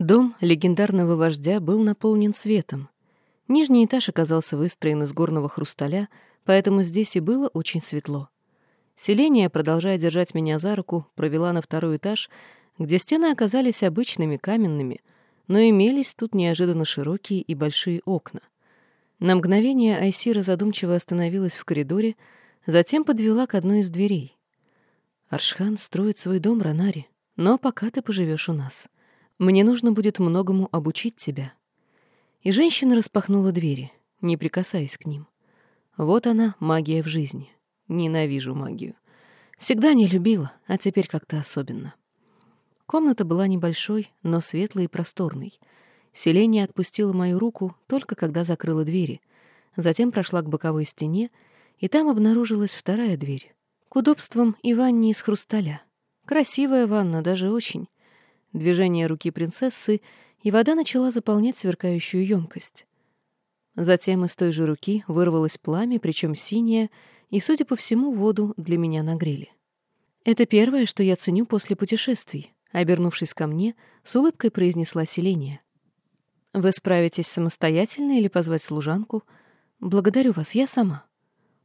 Дом легендарного вождя был наполнен светом. Нижний этаж оказался выстроен из горного хрусталя, поэтому здесь и было очень светло. Селение, продолжая держать меня за руку, провела на второй этаж, где стены оказались обычными, каменными, но имелись тут неожиданно широкие и большие окна. На мгновение Айсира задумчиво остановилась в коридоре, затем подвела к одной из дверей. «Аршхан строит свой дом, Ранари, но пока ты поживешь у нас. Мне нужно будет многому обучить тебя». И женщина распахнула двери, не прикасаясь к ним. Вот она, магия в жизни. Ненавижу магию. Всегда не любила, а теперь как-то особенно. Комната была небольшой, но светлой и просторной. Селение отпустила мою руку только когда закрыла двери. Затем прошла к боковой стене, и там обнаружилась вторая дверь. К удобствам и ванне из хрусталя. Красивая ванна, даже очень движение руки принцессы, и вода начала заполнять сверкающую емкость. Затем из той же руки вырвалось пламя, причем синее, и, судя по всему, воду для меня нагрели. «Это первое, что я ценю после путешествий», — обернувшись ко мне, с улыбкой произнесла Селения. «Вы справитесь самостоятельно или позвать служанку? Благодарю вас, я сама».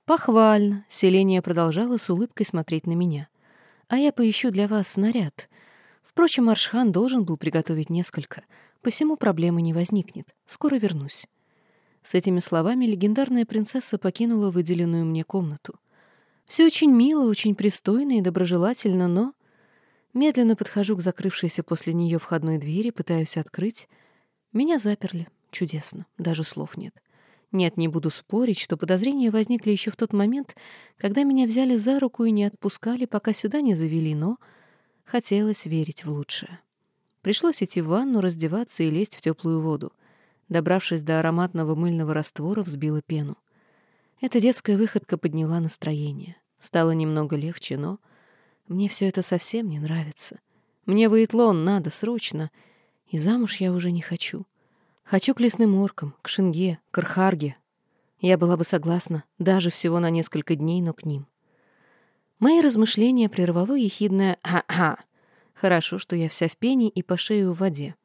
«Похвально», — Селения продолжала с улыбкой смотреть на меня. «А я поищу для вас снаряд, Впрочем, Аршхан должен был приготовить несколько, посему проблемы не возникнет. Скоро вернусь. С этими словами легендарная принцесса покинула выделенную мне комнату. Все очень мило, очень пристойно и доброжелательно, но... Медленно подхожу к закрывшейся после нее входной двери, пытаюсь открыть. Меня заперли. Чудесно. Даже слов нет. Нет, не буду спорить, что подозрения возникли еще в тот момент, когда меня взяли за руку и не отпускали, пока сюда не завели, но Хотелось верить в лучшее. Пришлось идти в ванну, раздеваться и лезть в теплую воду. Добравшись до ароматного мыльного раствора, взбила пену. Эта детская выходка подняла настроение. Стало немного легче, но мне все это совсем не нравится. Мне в надо срочно, и замуж я уже не хочу. Хочу к лесным оркам, к Шинге, к Архарге. Я была бы согласна даже всего на несколько дней, но к ним. Мои размышления прервало ехидное «ха-ха». Хорошо, что я вся в пене и по шею в воде.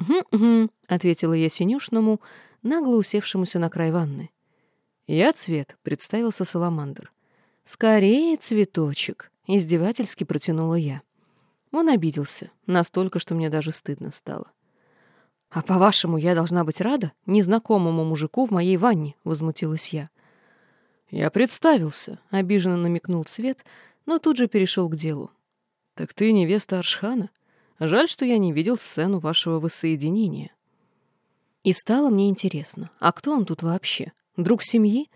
«Гм-гм», — ответила я синюшному, нагло усевшемуся на край ванны. «Я цвет», — представился Саламандр. «Скорее, цветочек», — издевательски протянула я. Он обиделся, настолько, что мне даже стыдно стало. «А по-вашему, я должна быть рада незнакомому мужику в моей ванне?» — возмутилась я. «Я представился», — обиженно намекнул Цвет, но тут же перешел к делу. «Так ты невеста Аршхана? Жаль, что я не видел сцену вашего воссоединения». И стало мне интересно, а кто он тут вообще? Друг семьи?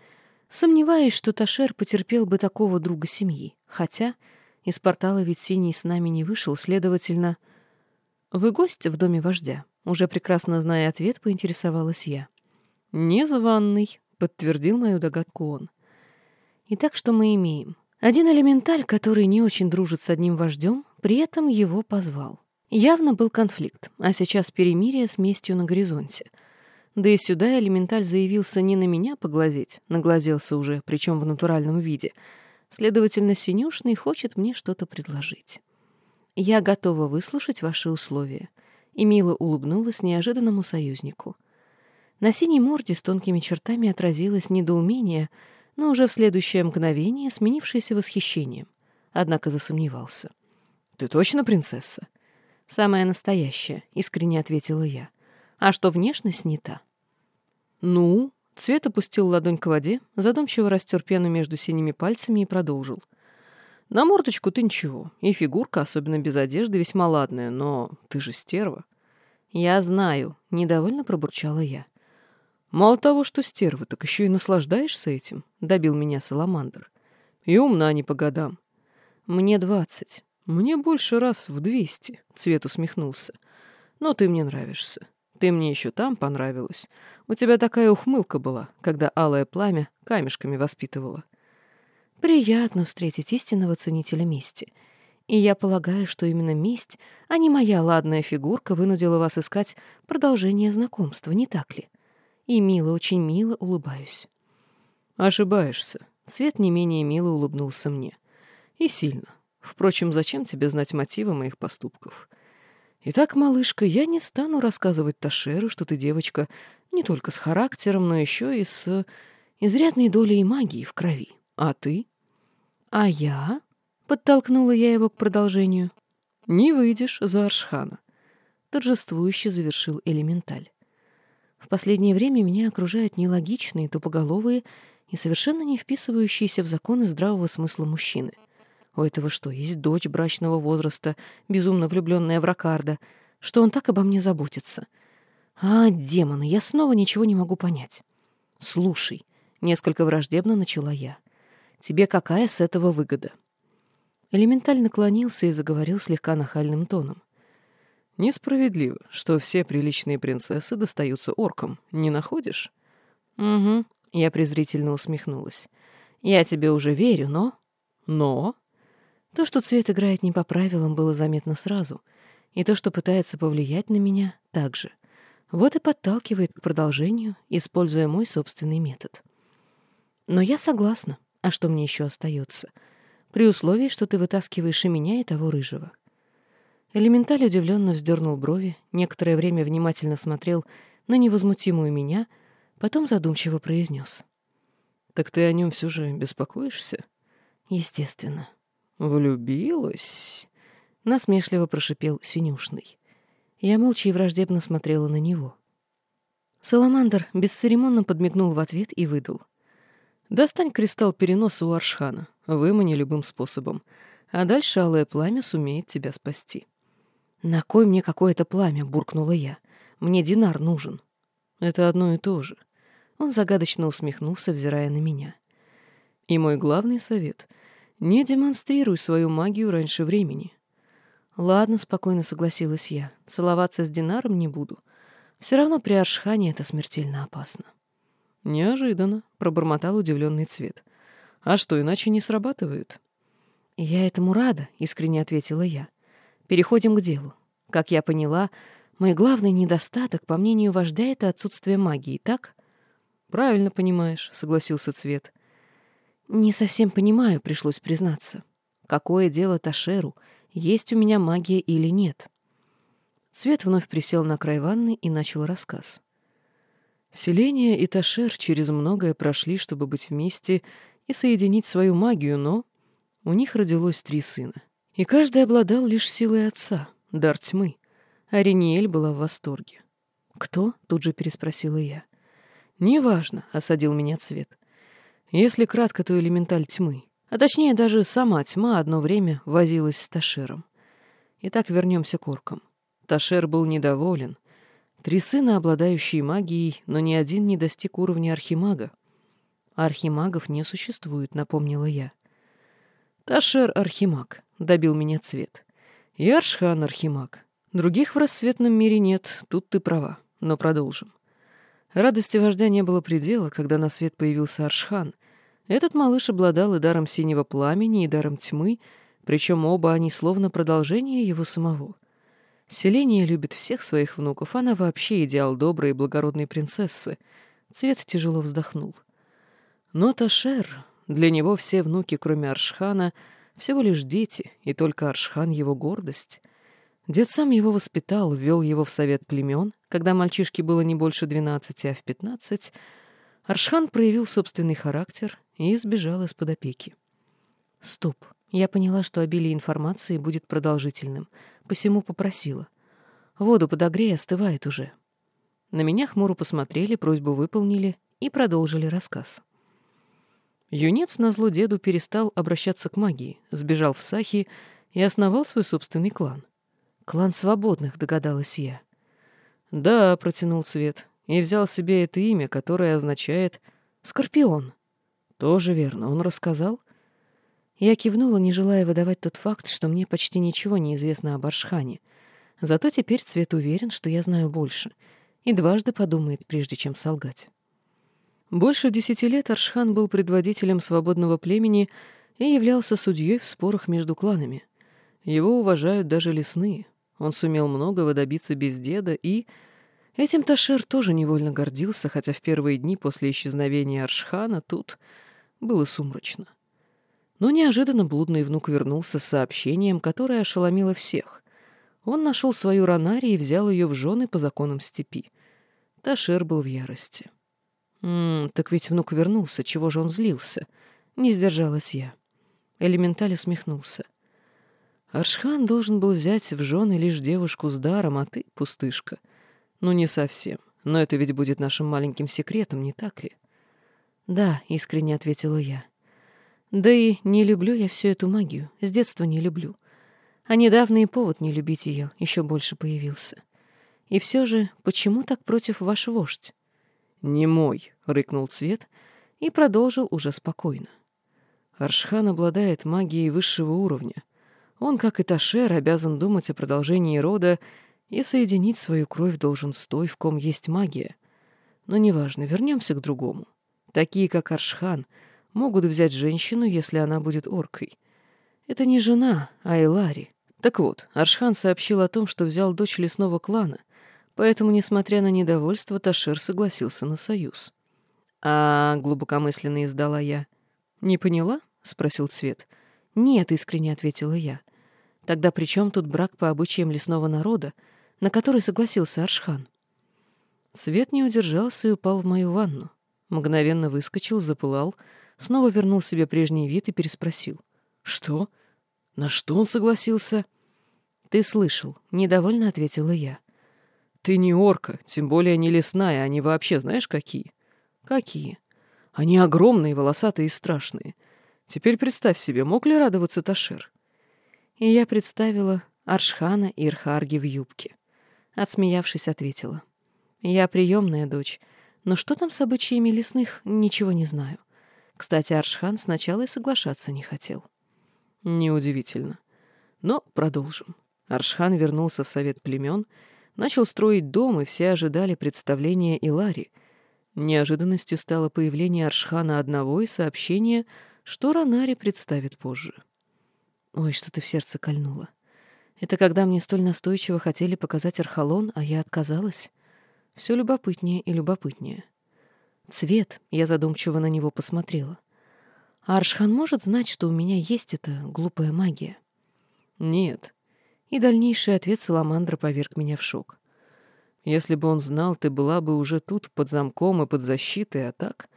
Сомневаюсь, что Ташер потерпел бы такого друга семьи. Хотя из портала ведь Синий с нами не вышел, следовательно... «Вы гость в доме вождя?» Уже прекрасно зная ответ, поинтересовалась я. «Незваный», — подтвердил мою догадку он. Итак, что мы имеем? Один элементаль, который не очень дружит с одним вождем, при этом его позвал. Явно был конфликт, а сейчас перемирие с местью на горизонте. Да и сюда элементаль заявился не на меня поглазеть, наглазелся уже, причем в натуральном виде. Следовательно, Синюшный хочет мне что-то предложить. Я готова выслушать ваши условия. И мило улыбнулась неожиданному союзнику. На синей морде с тонкими чертами отразилось недоумение — но уже в следующее мгновение сменившееся восхищением. Однако засомневался. «Ты точно принцесса?» «Самая настоящая», — искренне ответила я. «А что внешность не та?» «Ну?» — Цвет опустил ладонь к воде, задумчиво растер пену между синими пальцами и продолжил. «На мордочку ты ничего, и фигурка, особенно без одежды, весьма ладная, но ты же стерва». «Я знаю», — недовольно пробурчала я. «Мало того, что стерва, так еще и наслаждаешься этим», — добил меня Саламандр. «И умна не по годам». «Мне двадцать. Мне больше раз в двести», — Цвет усмехнулся. «Но ты мне нравишься. Ты мне еще там понравилась. У тебя такая ухмылка была, когда алое пламя камешками воспитывала». «Приятно встретить истинного ценителя мести. И я полагаю, что именно месть, а не моя ладная фигурка, вынудила вас искать продолжение знакомства, не так ли?» И мило, очень мило улыбаюсь. Ошибаешься. Цвет не менее мило улыбнулся мне. И сильно. Впрочем, зачем тебе знать мотивы моих поступков? Итак, малышка, я не стану рассказывать Ташеру, что ты девочка не только с характером, но еще и с изрядной долей магии в крови. А ты? А я? Подтолкнула я его к продолжению. Не выйдешь за Аршхана. Торжествующе завершил элементаль. В последнее время меня окружают нелогичные, тупоголовые и совершенно не вписывающиеся в законы здравого смысла мужчины — у этого что, есть дочь брачного возраста, безумно влюбленная в Ракарда, что он так обо мне заботится? А, демоны, я снова ничего не могу понять. Слушай, несколько враждебно начала я. Тебе какая с этого выгода? Элементаль наклонился и заговорил слегка нахальным тоном. Несправедливо, что все приличные принцессы достаются оркам, не находишь? Угу, я презрительно усмехнулась. Я тебе уже верю, но... Но... То, что цвет играет не по правилам, было заметно сразу, и то, что пытается повлиять на меня, также. Вот и подталкивает к продолжению, используя мой собственный метод. Но я согласна. А что мне еще остается? При условии, что ты вытаскиваешь и меня, и того рыжего. Элементаль удивленно вздернул брови, некоторое время внимательно смотрел на невозмутимую меня, потом задумчиво произнес. «Так ты о нем все же беспокоишься?» «Естественно». «Влюбилась?» — насмешливо прошипел Синюшный. Я молча и враждебно смотрела на него. Саламандр бесцеремонно подмигнул в ответ и выдал. «Достань кристалл переноса у Аршхана, вымани любым способом, а дальше алое пламя сумеет тебя спасти». «На кой мне какое-то пламя?» — буркнула я. «Мне динар нужен». «Это одно и то же». Он загадочно усмехнулся, взирая на меня. «И мой главный совет — не демонстрируй свою магию раньше времени. Ладно, спокойно согласилась я. Целоваться с Динаром не буду. Все равно при Аршхане это смертельно опасно. Неожиданно, пробормотал удивленный цвет. А что, иначе не срабатывает? Я этому рада, искренне ответила я. Переходим к делу. Как я поняла, мой главный недостаток, по мнению вождя, это отсутствие магии, так? Правильно понимаешь, согласился цвет. Не совсем понимаю, пришлось признаться. Какое дело Ташеру, есть у меня магия или нет? Цвет вновь присел на край ванны и начал рассказ. Селения и Ташер через многое прошли, чтобы быть вместе и соединить свою магию, но у них родилось три сына. И каждый обладал лишь силой отца, дар тьмы. А Рениэль была в восторге. «Кто?» — тут же переспросила я. «Неважно», — осадил меня Цвет. Если кратко, то элементаль тьмы. А точнее, даже сама тьма одно время возилась с Ташером. Итак, вернемся к оркам. Ташер был недоволен. Три сына, обладающие магией, но ни один не достиг уровня архимага. Архимагов не существует, напомнила я. Ташер — архимаг, добил меня цвет. И Аршхан — архимаг. Других в рассветном мире нет, тут ты права, но продолжим. Радости вождя не было предела, когда на свет появился Аршхан, этот малыш обладал и даром синего пламени, и даром тьмы, причем оба они словно продолжение его самого. Селение любит всех своих внуков, она вообще идеал доброй и благородной принцессы. Цвет тяжело вздохнул. Но Ташер, для него все внуки, кроме Аршхана, всего лишь дети, и только Аршхан — его гордость. Дед сам его воспитал, ввел его в совет племен, когда мальчишке было не больше двенадцати, а в пятнадцать — Аршхан проявил собственный характер и сбежал из-под опеки. Стоп. Я поняла, что обилие информации будет продолжительным, посему попросила. Воду подогрей, остывает уже. На меня хмуро посмотрели, просьбу выполнили и продолжили рассказ. Юнец назло деду перестал обращаться к магии, сбежал в Сахи и основал свой собственный клан. «Клан свободных», — догадалась я. «Да», — протянул Цвет, и взял себе это имя, которое означает «Скорпион». Тоже верно, он рассказал. Я кивнула, не желая выдавать тот факт, что мне почти ничего не известно об Аршхане. Зато теперь Цвет уверен, что я знаю больше, и дважды подумает, прежде чем солгать. Больше десяти лет Аршхан был предводителем свободного племени и являлся судьей в спорах между кланами. Его уважают даже лесные. Он сумел многого добиться без деда и Этим Ташер тоже невольно гордился, хотя в первые дни после исчезновения Аршхана тут было сумрачно. Но неожиданно блудный внук вернулся с сообщением, которое ошеломило всех. Он нашел свою Ранари и взял ее в жены по законам степи. Ташер был в ярости. «М -м, так ведь внук вернулся, чего же он злился?» Не сдержалась я. Элементаль усмехнулся. Аршхан должен был взять в жены лишь девушку с даром, а ты — пустышка. Ну, не совсем. Но это ведь будет нашим маленьким секретом, не так ли? Да, искренне ответила я. Да и не люблю я всю эту магию. С детства не люблю. А недавно и повод не любить ее еще больше появился. И все же, почему так против ваш вождь? «Не мой», — рыкнул Цвет и продолжил уже спокойно. Аршхан обладает магией высшего уровня. Он, как и Ташер, обязан думать о продолжении рода и соединить свою кровь должен с той, в ком есть магия. Но неважно, вернемся к другому. Такие, как Аршхан, могут взять женщину, если она будет оркой. Это не жена, а Элари. Так вот, Аршхан сообщил о том, что взял дочь лесного клана — Поэтому, несмотря на недовольство, Ташер согласился на союз. «А глубокомысленно издала я». «Не поняла?» — спросил Цвет. «Нет», — искренне ответила я. «Тогда при чем тут брак по обычаям лесного народа, на который согласился Аршхан?» Цвет не удержался и упал в мою ванну. Мгновенно выскочил, запылал, снова вернул себе прежний вид и переспросил. «Что? На что он согласился?» «Ты слышал», — недовольно ответила я. Ты не орка, тем более не лесная, они вообще знаешь какие? Какие? Они огромные, волосатые и страшные. Теперь представь себе, мог ли радоваться Ташер? И я представила Аршхана и Ирхарги в юбке. Отсмеявшись, ответила. Я приемная дочь, но что там с обычаями лесных, ничего не знаю. Кстати, Аршхан сначала и соглашаться не хотел. Неудивительно. Но продолжим. Аршхан вернулся в совет племен — начал строить дом, и все ожидали представления Илари. Неожиданностью стало появление Аршхана одного и сообщение, что Ранари представит позже. Ой, что-то в сердце кольнуло. Это когда мне столь настойчиво хотели показать Архалон, а я отказалась. Все любопытнее и любопытнее. Цвет, я задумчиво на него посмотрела. А Аршхан может знать, что у меня есть эта глупая магия? Нет, и дальнейший ответ Саламандра поверг меня в шок. Если бы он знал, ты была бы уже тут, под замком и под защитой, а так...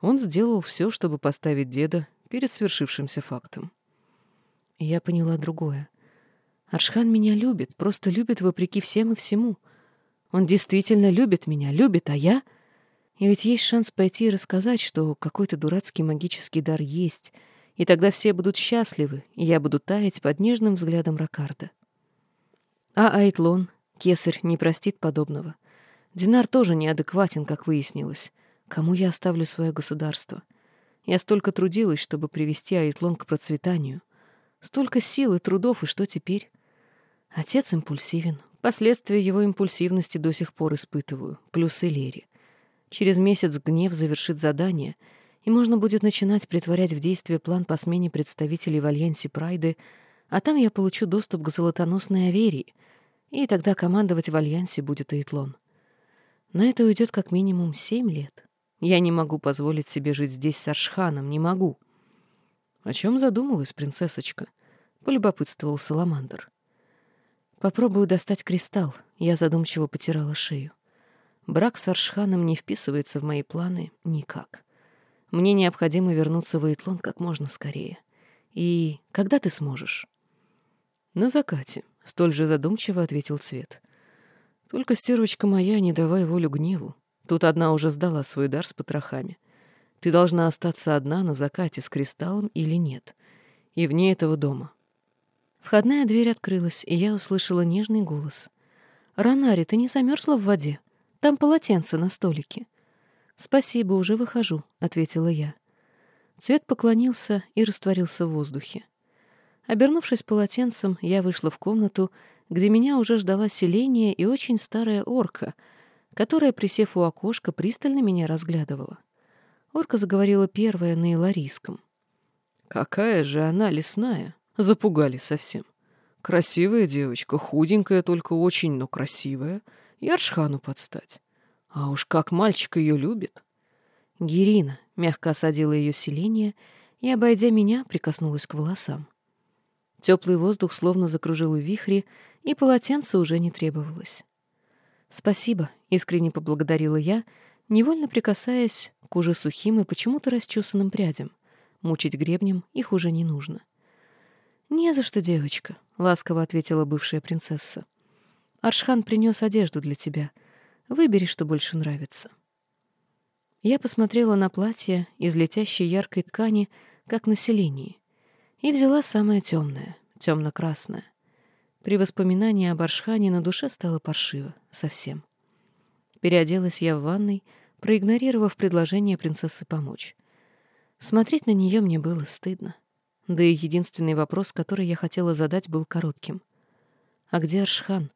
Он сделал все, чтобы поставить деда перед свершившимся фактом. Я поняла другое. Аршхан меня любит, просто любит вопреки всем и всему. Он действительно любит меня, любит, а я... И ведь есть шанс пойти и рассказать, что какой-то дурацкий магический дар есть, и тогда все будут счастливы, и я буду таять под нежным взглядом Ракарда. А Айтлон, кесарь, не простит подобного. Динар тоже неадекватен, как выяснилось. Кому я оставлю свое государство? Я столько трудилась, чтобы привести Айтлон к процветанию. Столько сил и трудов, и что теперь? Отец импульсивен. Последствия его импульсивности до сих пор испытываю. Плюсы Лери. Через месяц гнев завершит задание, и можно будет начинать притворять в действие план по смене представителей в Альянсе Прайды, а там я получу доступ к золотоносной Аверии, и тогда командовать в Альянсе будет Эйтлон. На это уйдет как минимум семь лет. Я не могу позволить себе жить здесь с Аршханом, не могу. — О чем задумалась принцессочка? — полюбопытствовал Саламандр. — Попробую достать кристалл. Я задумчиво потирала шею. Брак с Аршханом не вписывается в мои планы никак. Мне необходимо вернуться в Эйтлон как можно скорее. И когда ты сможешь? — На закате, — столь же задумчиво ответил Цвет. «Только, стервочка моя, не давай волю гневу. Тут одна уже сдала свой дар с потрохами. Ты должна остаться одна на закате с кристаллом или нет. И вне этого дома». Входная дверь открылась, и я услышала нежный голос. «Ранари, ты не замерзла в воде? Там полотенце на столике». «Спасибо, уже выхожу», — ответила я. Цвет поклонился и растворился в воздухе. Обернувшись полотенцем, я вышла в комнату, где меня уже ждала селение и очень старая орка, которая, присев у окошка, пристально меня разглядывала. Орка заговорила первая на иларийском. «Какая же она лесная!» Запугали совсем. Красивая девочка, худенькая, только очень, но красивая. И Аршхану подстать. А уж как мальчик ее любит. Гирина мягко осадила ее селение и, обойдя меня, прикоснулась к волосам. Теплый воздух словно закружил в вихре, и полотенце уже не требовалось. «Спасибо», — искренне поблагодарила я, невольно прикасаясь к уже сухим и почему-то расчесанным прядям. Мучить гребнем их уже не нужно. «Не за что, девочка», — ласково ответила бывшая принцесса. «Аршхан принес одежду для тебя. Выбери, что больше нравится». Я посмотрела на платье из летящей яркой ткани, как на селении, и взяла самое темное, темно-красное. При воспоминании об Аршхане на душе стало паршиво, совсем. Переоделась я в ванной, проигнорировав предложение принцессы помочь. Смотреть на нее мне было стыдно. Да и единственный вопрос, который я хотела задать, был коротким. «А где Аршхан?»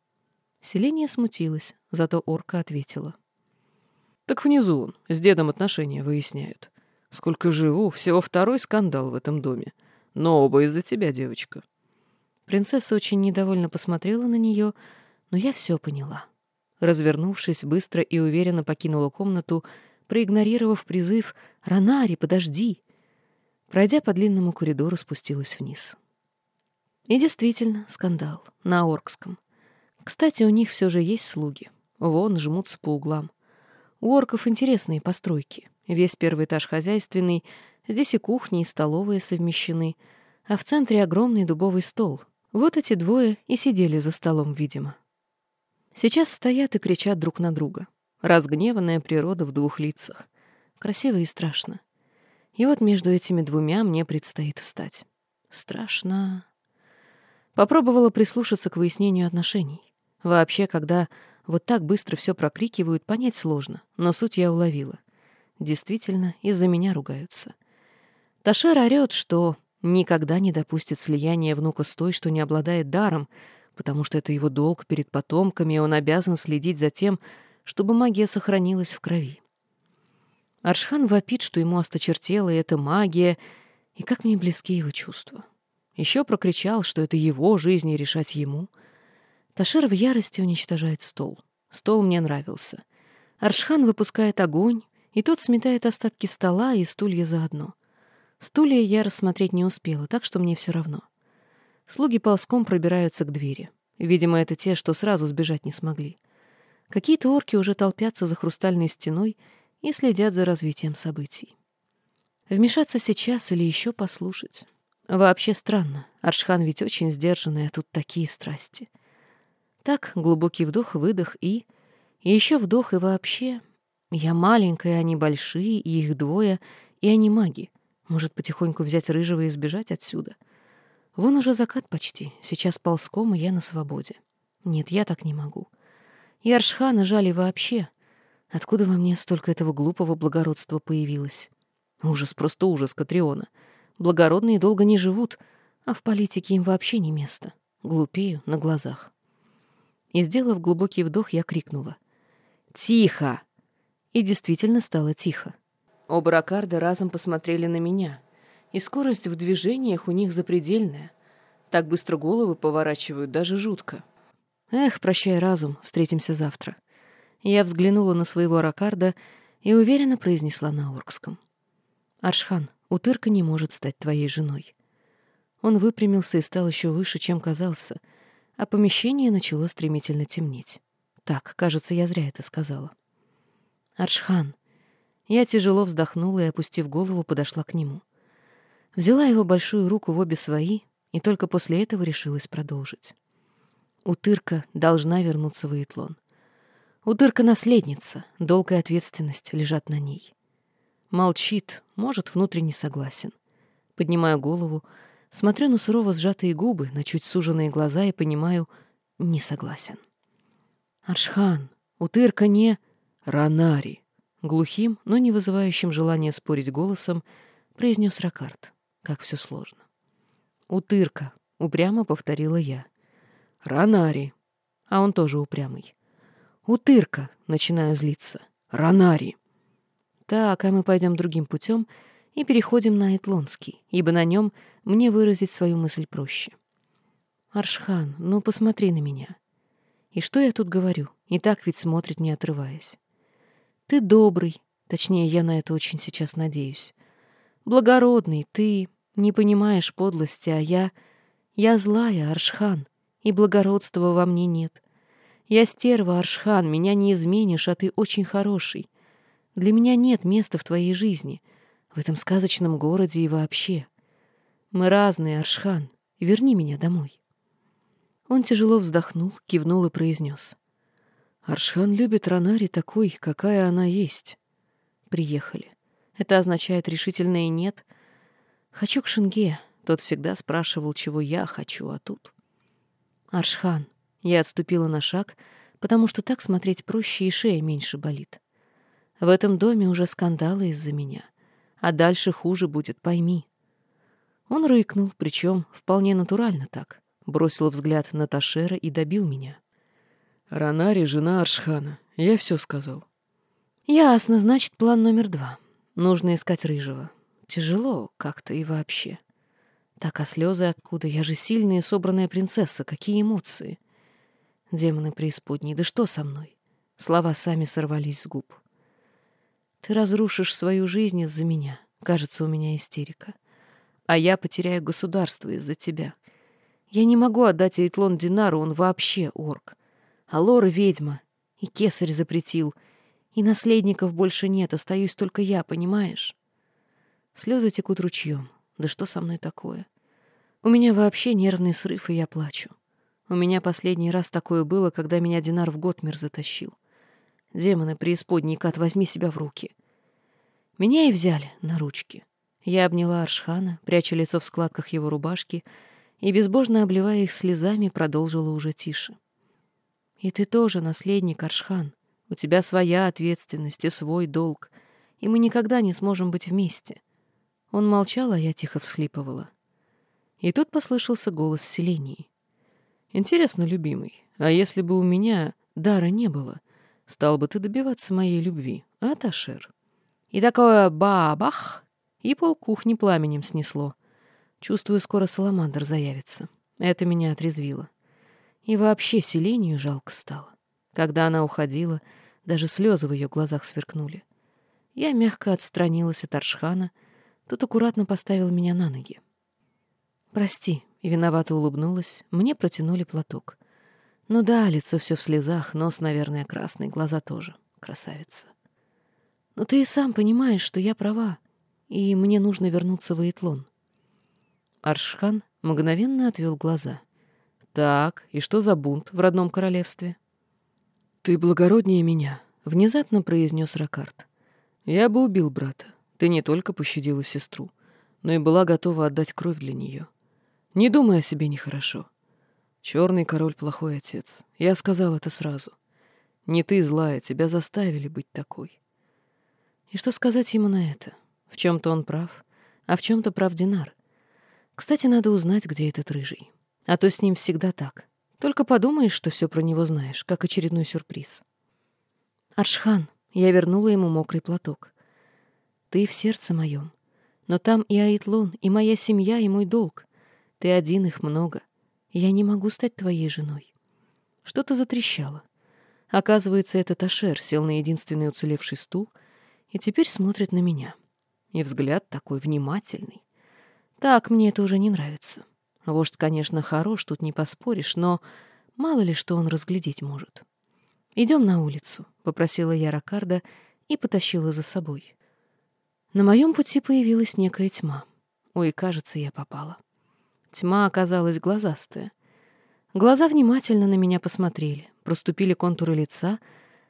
Селение смутилось, зато орка ответила — так внизу он, с дедом отношения выясняют. Сколько живу, всего второй скандал в этом доме. Но оба из-за тебя, девочка. Принцесса очень недовольно посмотрела на нее, но я все поняла. Развернувшись, быстро и уверенно покинула комнату, проигнорировав призыв «Ранари, подожди!». Пройдя по длинному коридору, спустилась вниз. И действительно, скандал. На Оркском. Кстати, у них все же есть слуги. Вон, жмутся по углам. У орков интересные постройки. Весь первый этаж хозяйственный, здесь и кухня, и столовые совмещены, а в центре огромный дубовый стол. Вот эти двое и сидели за столом, видимо. Сейчас стоят и кричат друг на друга. Разгневанная природа в двух лицах. Красиво и страшно. И вот между этими двумя мне предстоит встать. Страшно. Попробовала прислушаться к выяснению отношений. Вообще, когда вот так быстро все прокрикивают, понять сложно, но суть я уловила. Действительно, из-за меня ругаются. Ташер орёт, что никогда не допустит слияния внука с той, что не обладает даром, потому что это его долг перед потомками, и он обязан следить за тем, чтобы магия сохранилась в крови. Аршхан вопит, что ему осточертела эта магия, и как мне близки его чувства. Еще прокричал, что это его жизнь и решать ему — Ташер в ярости уничтожает стол. Стол мне нравился. Аршхан выпускает огонь, и тот сметает остатки стола и стулья заодно. Стулья я рассмотреть не успела, так что мне все равно. Слуги ползком пробираются к двери. Видимо, это те, что сразу сбежать не смогли. Какие-то орки уже толпятся за хрустальной стеной и следят за развитием событий. Вмешаться сейчас или еще послушать? Вообще странно. Аршхан ведь очень сдержанный, а тут такие страсти — так, глубокий вдох-выдох и... И еще вдох и вообще... Я маленькая, они большие, и их двое, и они маги. Может, потихоньку взять рыжего и сбежать отсюда? Вон уже закат почти, сейчас ползком, и я на свободе. Нет, я так не могу. И Аршхана жали вообще. Откуда во мне столько этого глупого благородства появилось? Ужас, просто ужас, Катриона. Благородные долго не живут, а в политике им вообще не место. Глупею на глазах. И, сделав глубокий вдох, я крикнула. «Тихо!» И действительно стало тихо. Оба ракарда разом посмотрели на меня, и скорость в движениях у них запредельная. Так быстро головы поворачивают, даже жутко. Эх, прощай, разум, встретимся завтра. Я взглянула на своего ракарда и уверенно произнесла на оркском. «Аршхан, утырка не может стать твоей женой». Он выпрямился и стал еще выше, чем казался — а помещение начало стремительно темнеть. Так, кажется, я зря это сказала. «Аршхан!» Я тяжело вздохнула и, опустив голову, подошла к нему. Взяла его большую руку в обе свои и только после этого решилась продолжить. Утырка должна вернуться в Итлон. Утырка — наследница, долг и ответственность лежат на ней. Молчит, может, внутренне согласен. Поднимаю голову, Смотрю на сурово сжатые губы, на чуть суженные глаза и понимаю, не согласен. «Аршхан, утырка не...» «Ранари!» Глухим, но не вызывающим желания спорить голосом, произнес Ракарт. Как все сложно. «Утырка!» — упрямо повторила я. «Ранари!» А он тоже упрямый. «Утырка!» — начинаю злиться. «Ранари!» Так, а мы пойдем другим путем и переходим на Этлонский, ибо на нем мне выразить свою мысль проще. «Аршхан, ну посмотри на меня. И что я тут говорю? И так ведь смотрит, не отрываясь. Ты добрый, точнее, я на это очень сейчас надеюсь. Благородный, ты не понимаешь подлости, а я... Я злая, Аршхан, и благородства во мне нет. Я стерва, Аршхан, меня не изменишь, а ты очень хороший. Для меня нет места в твоей жизни, в этом сказочном городе и вообще. Мы разные, Аршхан, верни меня домой. Он тяжело вздохнул, кивнул и произнес. Аршхан любит Ранари такой, какая она есть. Приехали. Это означает решительное «нет». Хочу к Шинге. Тот всегда спрашивал, чего я хочу, а тут... Аршхан. Я отступила на шаг, потому что так смотреть проще и шея меньше болит. В этом доме уже скандалы из-за меня. А дальше хуже будет, пойми. Он рыкнул, причем вполне натурально так. Бросил взгляд на Ташера и добил меня. «Ранари — жена Аршхана. Я все сказал». «Ясно, значит, план номер два. Нужно искать Рыжего. Тяжело как-то и вообще. Так, а слезы откуда? Я же сильная и собранная принцесса. Какие эмоции? Демоны преисподней, да что со мной? Слова сами сорвались с губ. Ты разрушишь свою жизнь из-за меня. Кажется, у меня истерика. А я потеряю государство из-за тебя. Я не могу отдать Эйтлон Динару, он вообще орк. А Лора — ведьма. И кесарь запретил. И наследников больше нет, остаюсь только я, понимаешь? Слезы текут ручьем. Да что со мной такое? У меня вообще нервный срыв, и я плачу. У меня последний раз такое было, когда меня Динар в Готмер затащил. Демоны, преисподний кат, возьми себя в руки. Меня и взяли на ручки. Я обняла Аршхана, пряча лицо в складках его рубашки, и, безбожно обливая их слезами, продолжила уже тише. «И ты тоже наследник, Аршхан. У тебя своя ответственность и свой долг, и мы никогда не сможем быть вместе». Он молчал, а я тихо всхлипывала. И тут послышался голос Селении. Интересно, любимый, а если бы у меня дара не было, стал бы ты добиваться моей любви, а, Ташер? И такое бабах, и пол кухни пламенем снесло. Чувствую, скоро саламандр заявится. Это меня отрезвило. И вообще селению жалко стало. Когда она уходила, даже слезы в ее глазах сверкнули. Я мягко отстранилась от Аршхана, тот аккуратно поставил меня на ноги. «Прости», и виновато улыбнулась, мне протянули платок. Ну да, лицо все в слезах, нос, наверное, красный, глаза тоже. Красавица. Но ты и сам понимаешь, что я права, и мне нужно вернуться в Итлон. Аршхан мгновенно отвел глаза. «Так, и что за бунт в родном королевстве?» «Ты благороднее меня», — внезапно произнес Ракарт. «Я бы убил брата. Ты не только пощадила сестру, но и была готова отдать кровь для нее. Не думай о себе нехорошо. Черный король — плохой отец. Я сказал это сразу. Не ты злая, тебя заставили быть такой. И что сказать ему на это? В чем-то он прав, а в чем-то прав Динар. Кстати, надо узнать, где этот рыжий. А то с ним всегда так. Только подумаешь, что все про него знаешь, как очередной сюрприз. Аршхан, я вернула ему мокрый платок. Ты в сердце моем. Но там и Айтлон, и моя семья, и мой долг. Ты один, их много. Я не могу стать твоей женой. Что-то затрещало. Оказывается, этот Ашер сел на единственный уцелевший стул и теперь смотрит на меня. И взгляд такой внимательный. Так, мне это уже не нравится. Вождь, конечно, хорош, тут не поспоришь, но мало ли что он разглядеть может. «Идем на улицу», — попросила я Ракарда и потащила за собой. На моем пути появилась некая тьма. Ой, кажется, я попала. Тьма оказалась глазастая. Глаза внимательно на меня посмотрели, проступили контуры лица,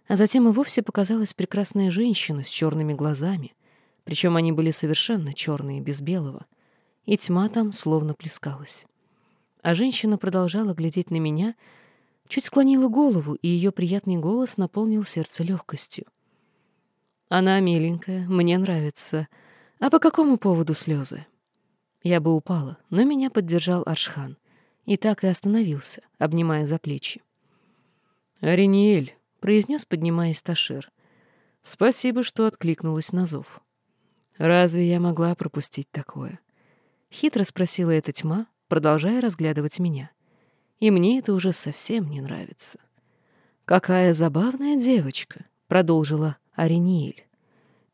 а затем и вовсе показалась прекрасная женщина с черными глазами, причем они были совершенно черные, без белого, и тьма там словно плескалась. А женщина продолжала глядеть на меня, чуть склонила голову, и ее приятный голос наполнил сердце легкостью. «Она миленькая, мне нравится. А по какому поводу слезы?» Я бы упала, но меня поддержал Аршхан. И так и остановился, обнимая за плечи. «Ариниэль», — произнес, поднимаясь Ташир. «Спасибо, что откликнулась на зов». «Разве я могла пропустить такое?» Хитро спросила эта тьма, продолжая разглядывать меня. И мне это уже совсем не нравится. «Какая забавная девочка», — продолжила Ариниэль.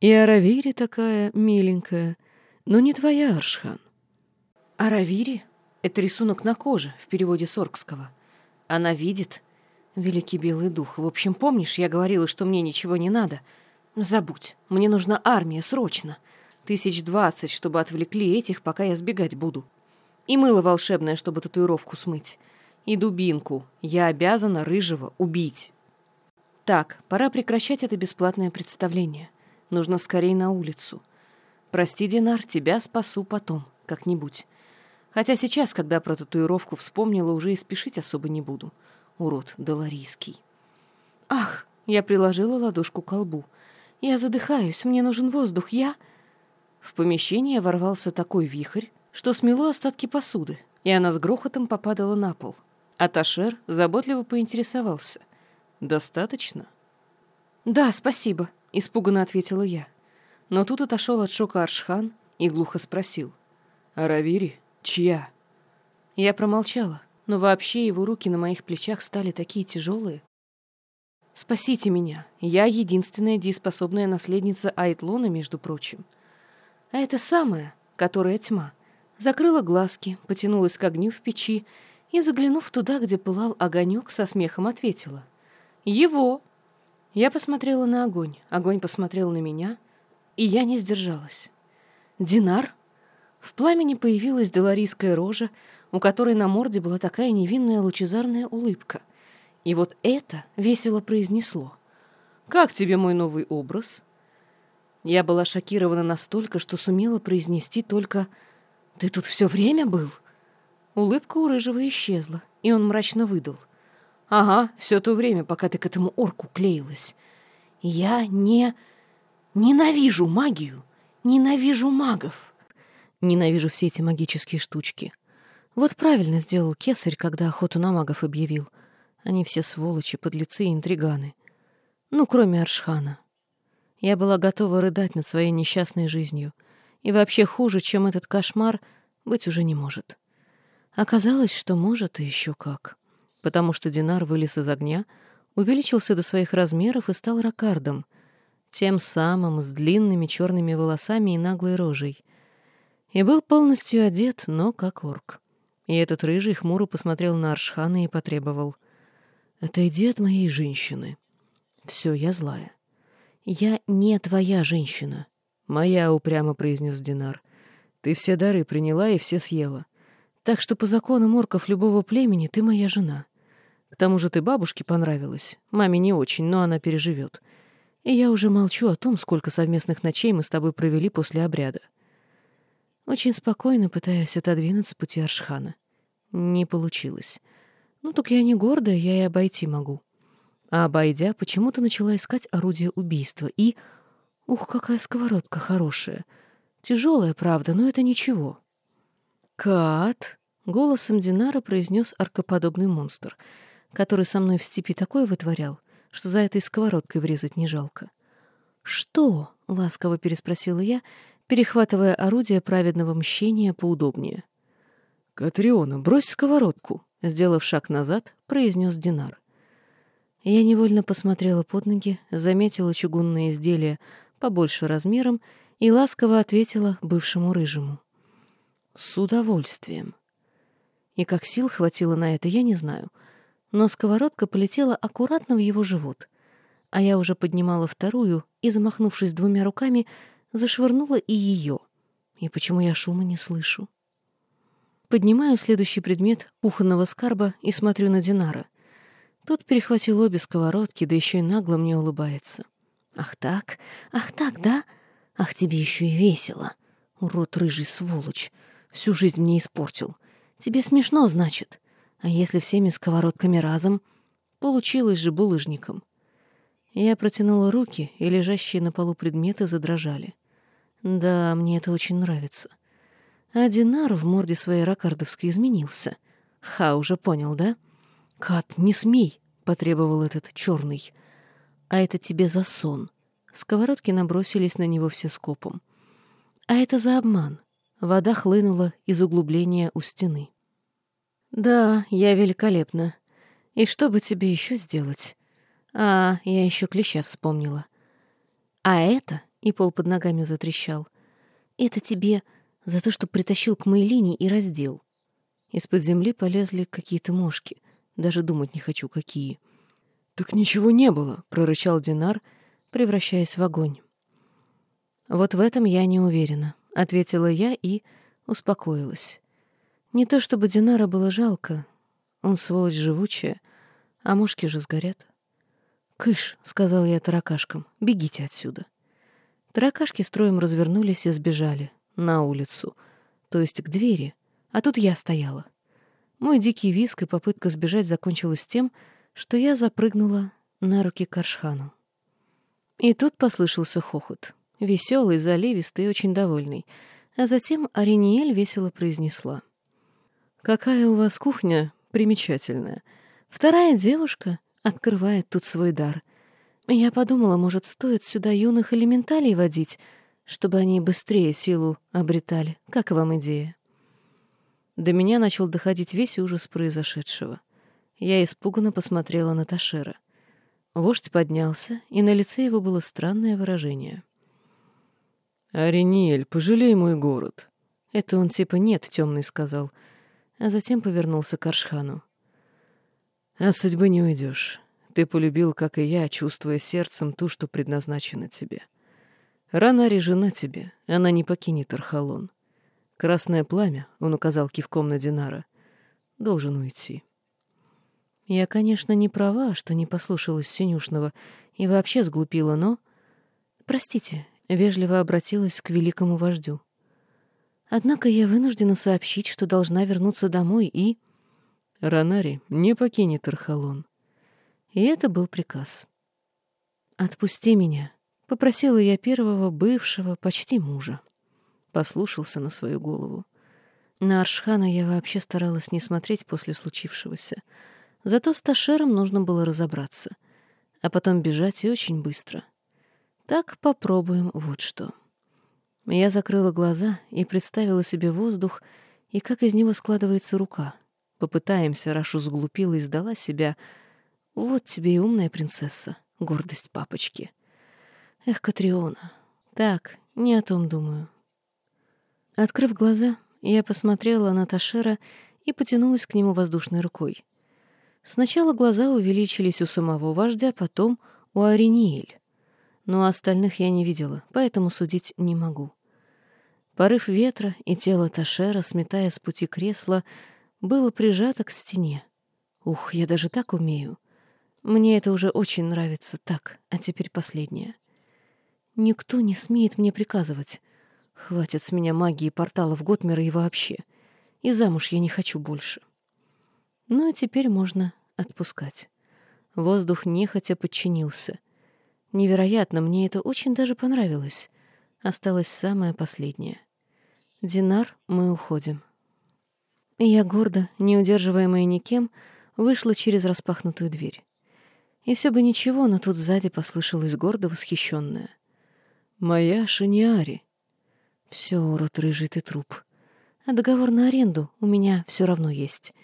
«И Аравири такая миленькая, но не твоя, Аршхан. «Аравири? Это рисунок на коже в переводе Соргского. Она видит. Великий белый дух. В общем, помнишь, я говорила, что мне ничего не надо? Забудь. Мне нужна армия срочно. Тысяч двадцать, чтобы отвлекли этих, пока я сбегать буду. И мыло волшебное, чтобы татуировку смыть. И дубинку. Я обязана рыжего убить. Так, пора прекращать это бесплатное представление. Нужно скорее на улицу. Прости, Динар, тебя спасу потом, как-нибудь. Хотя сейчас, когда про татуировку вспомнила, уже и спешить особо не буду. Урод доларийский. Ах, я приложила ладошку к колбу. Я задыхаюсь, мне нужен воздух, я... В помещение ворвался такой вихрь, что смело остатки посуды, и она с грохотом попадала на пол. А Ташер заботливо поинтересовался. «Достаточно?» «Да, спасибо», — испуганно ответила я. Но тут отошел от шока Аршхан и глухо спросил. «Аравири?» «Чья?» Я промолчала, но вообще его руки на моих плечах стали такие тяжелые. «Спасите меня. Я единственная дееспособная наследница Айтлона, между прочим. А это самая, которая тьма, закрыла глазки, потянулась к огню в печи и, заглянув туда, где пылал огонек, со смехом ответила. «Его!» Я посмотрела на огонь, огонь посмотрел на меня, и я не сдержалась. «Динар?» В пламени появилась деларийская рожа, у которой на морде была такая невинная лучезарная улыбка. И вот это весело произнесло. «Как тебе мой новый образ?» Я была шокирована настолько, что сумела произнести только «Ты тут все время был?» Улыбка у Рыжего исчезла, и он мрачно выдал. «Ага, все то время, пока ты к этому орку клеилась. Я не... ненавижу магию, ненавижу магов». Ненавижу все эти магические штучки. Вот правильно сделал кесарь, когда охоту на магов объявил. Они все сволочи, подлецы и интриганы. Ну, кроме Аршхана. Я была готова рыдать над своей несчастной жизнью. И вообще хуже, чем этот кошмар, быть уже не может. Оказалось, что может и еще как. Потому что Динар вылез из огня, увеличился до своих размеров и стал ракардом, тем самым с длинными черными волосами и наглой рожей — и был полностью одет, но как орк. И этот рыжий хмуро посмотрел на Аршхана и потребовал. «Отойди от моей женщины». «Все, я злая». «Я не твоя женщина». «Моя», — упрямо произнес Динар. «Ты все дары приняла и все съела. Так что по законам орков любого племени ты моя жена. К тому же ты бабушке понравилась. Маме не очень, но она переживет. И я уже молчу о том, сколько совместных ночей мы с тобой провели после обряда. Очень спокойно пытаясь отодвинуться пути Аршхана. Не получилось. Ну так я не гордая, я и обойти могу. А обойдя, почему-то начала искать орудие убийства. И... Ух, какая сковородка хорошая. Тяжелая, правда, но это ничего. «Кат!» — голосом Динара произнес аркоподобный монстр, который со мной в степи такое вытворял, что за этой сковородкой врезать не жалко. «Что?» — ласково переспросила я, перехватывая орудие праведного мщения поудобнее. «Катриона, брось сковородку!» — сделав шаг назад, произнес Динар. Я невольно посмотрела под ноги, заметила чугунное изделие побольше размером и ласково ответила бывшему рыжему. «С удовольствием». И как сил хватило на это, я не знаю, но сковородка полетела аккуратно в его живот, а я уже поднимала вторую и, замахнувшись двумя руками, зашвырнула и ее. И почему я шума не слышу? Поднимаю следующий предмет кухонного скарба и смотрю на Динара. Тот перехватил обе сковородки, да еще и нагло мне улыбается. «Ах так? Ах так, да? Ах, тебе еще и весело. Урод рыжий сволочь. Всю жизнь мне испортил. Тебе смешно, значит. А если всеми сковородками разом? Получилось же булыжником». Я протянула руки, и лежащие на полу предметы задрожали. Да, мне это очень нравится. А Динар в морде своей ракардовской изменился. Ха, уже понял, да? Кат, не смей, потребовал этот черный. А это тебе за сон. Сковородки набросились на него все скопом. А это за обман. Вода хлынула из углубления у стены. Да, я великолепна. И что бы тебе еще сделать? А, я еще клеща вспомнила. А это и пол под ногами затрещал. «Это тебе за то, что притащил к Мейлине и раздел». Из-под земли полезли какие-то мошки. Даже думать не хочу, какие. «Так ничего не было», — прорычал Динар, превращаясь в огонь. «Вот в этом я не уверена», — ответила я и успокоилась. Не то чтобы Динара было жалко, он сволочь живучая, а мушки же сгорят. «Кыш», — сказал я таракашкам, — «бегите отсюда». Таракашки строем развернулись и сбежали на улицу, то есть к двери, а тут я стояла. Мой дикий виск и попытка сбежать закончилась тем, что я запрыгнула на руки Каршхану. И тут послышался хохот. Веселый, заливистый и очень довольный. А затем Ариниэль весело произнесла. «Какая у вас кухня примечательная. Вторая девушка открывает тут свой дар. Я подумала, может, стоит сюда юных элементалей водить, чтобы они быстрее силу обретали. Как вам идея?» До меня начал доходить весь ужас произошедшего. Я испуганно посмотрела на Ташера. Вождь поднялся, и на лице его было странное выражение. «Ариниэль, пожалей мой город». Это он типа «нет», темный сказал, а затем повернулся к Аршхану. «А судьбы не уйдешь. Ты полюбил, как и я, чувствуя сердцем ту, что предназначена тебе. Ранари жена тебе, она не покинет Архалон. Красное пламя, — он указал кивком на Динара, — должен уйти». Я, конечно, не права, что не послушалась Синюшного и вообще сглупила, но... Простите, вежливо обратилась к великому вождю. Однако я вынуждена сообщить, что должна вернуться домой и... Ранари не покинет Архалон. И это был приказ. «Отпусти меня», — попросила я первого бывшего, почти мужа. Послушался на свою голову. На Аршхана я вообще старалась не смотреть после случившегося. Зато с Ташером нужно было разобраться. А потом бежать и очень быстро. Так попробуем вот что. Я закрыла глаза и представила себе воздух и как из него складывается рука. Попытаемся, Рашу сглупила и сдала себя. Вот тебе и умная принцесса, гордость папочки. Эх, Катриона. Так, не о том думаю. Открыв глаза, я посмотрела на Ташера и потянулась к нему воздушной рукой. Сначала глаза увеличились у самого вождя, потом у Ариниэль но остальных я не видела, поэтому судить не могу. Порыв ветра и тело Ташера, сметая с пути кресла, было прижато к стене. Ух, я даже так умею. Мне это уже очень нравится. Так, а теперь последнее. Никто не смеет мне приказывать. Хватит с меня магии порталов Готмера и вообще. И замуж я не хочу больше. Ну и теперь можно отпускать. Воздух нехотя подчинился — Невероятно, мне это очень даже понравилось. Осталось самое последнее. «Динар, мы уходим». И я гордо, не удерживаемая никем, вышла через распахнутую дверь. И все бы ничего, но тут сзади послышалось гордо восхищенное. «Моя Шиниари». «Все, урод рыжий ты труп. А договор на аренду у меня все равно есть».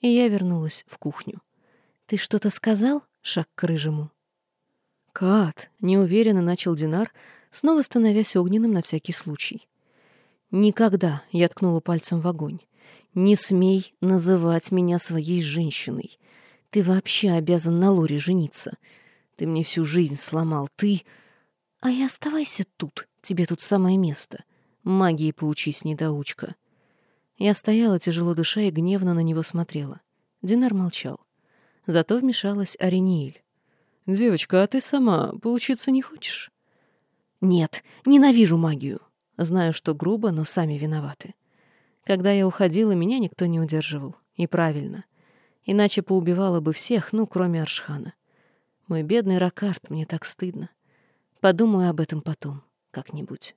И я вернулась в кухню. «Ты что-то сказал?» — шаг к рыжему. «Кат!» — неуверенно начал Динар, снова становясь огненным на всякий случай. «Никогда!» — я ткнула пальцем в огонь. «Не смей называть меня своей женщиной. Ты вообще обязан на Лоре жениться. Ты мне всю жизнь сломал. Ты...» «А и оставайся тут. Тебе тут самое место. Магии поучись, недоучка». Я стояла, тяжело дыша, и гневно на него смотрела. Динар молчал. Зато вмешалась Ариниэль. «Девочка, а ты сама поучиться не хочешь?» «Нет, ненавижу магию. Знаю, что грубо, но сами виноваты. Когда я уходила, меня никто не удерживал. И правильно. Иначе поубивала бы всех, ну, кроме Аршхана. Мой бедный Ракарт, мне так стыдно. Подумаю об этом потом, как-нибудь».